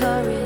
courage.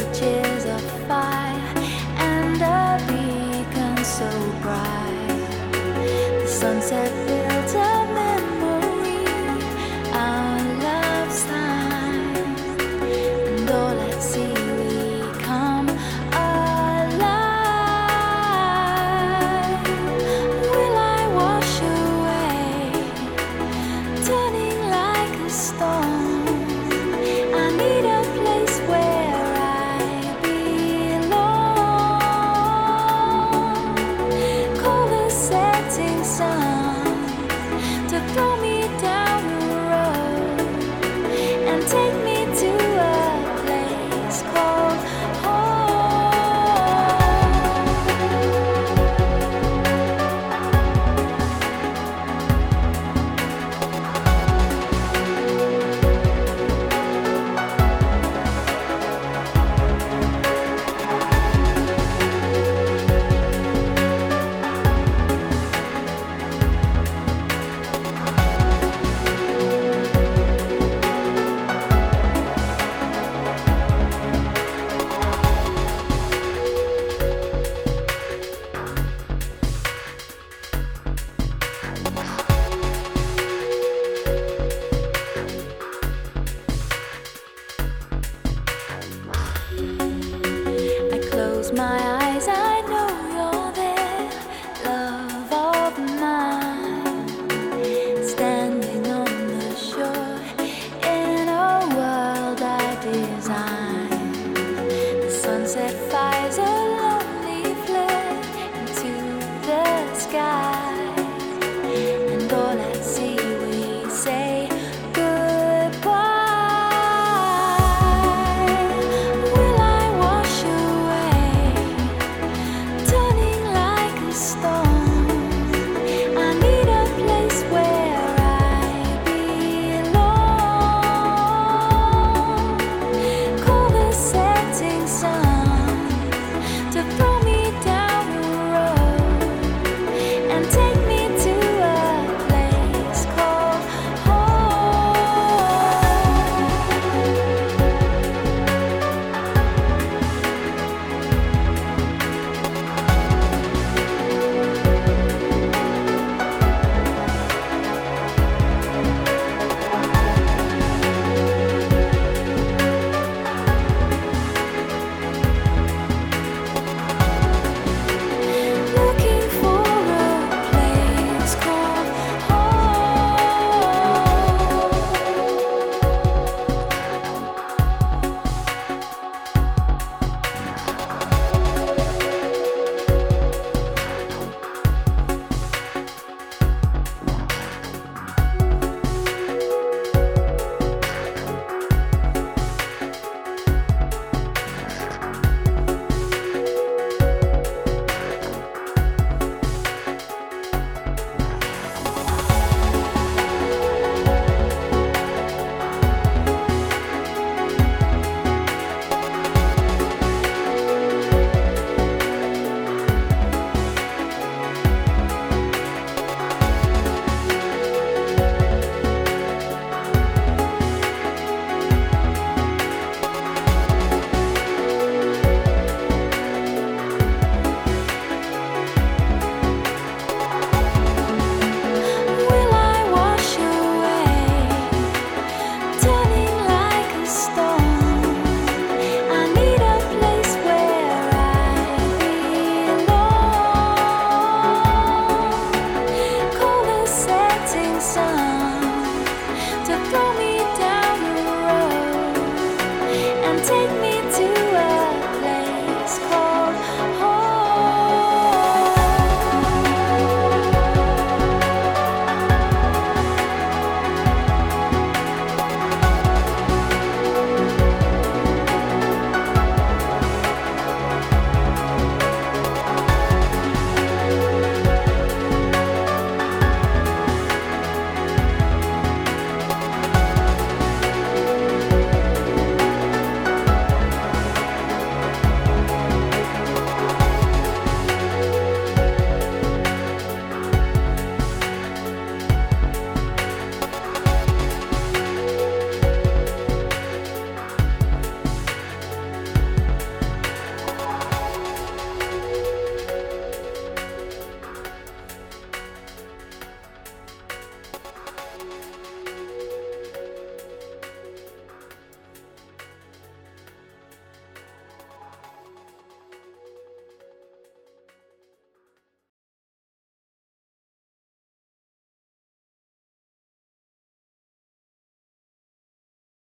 Sky.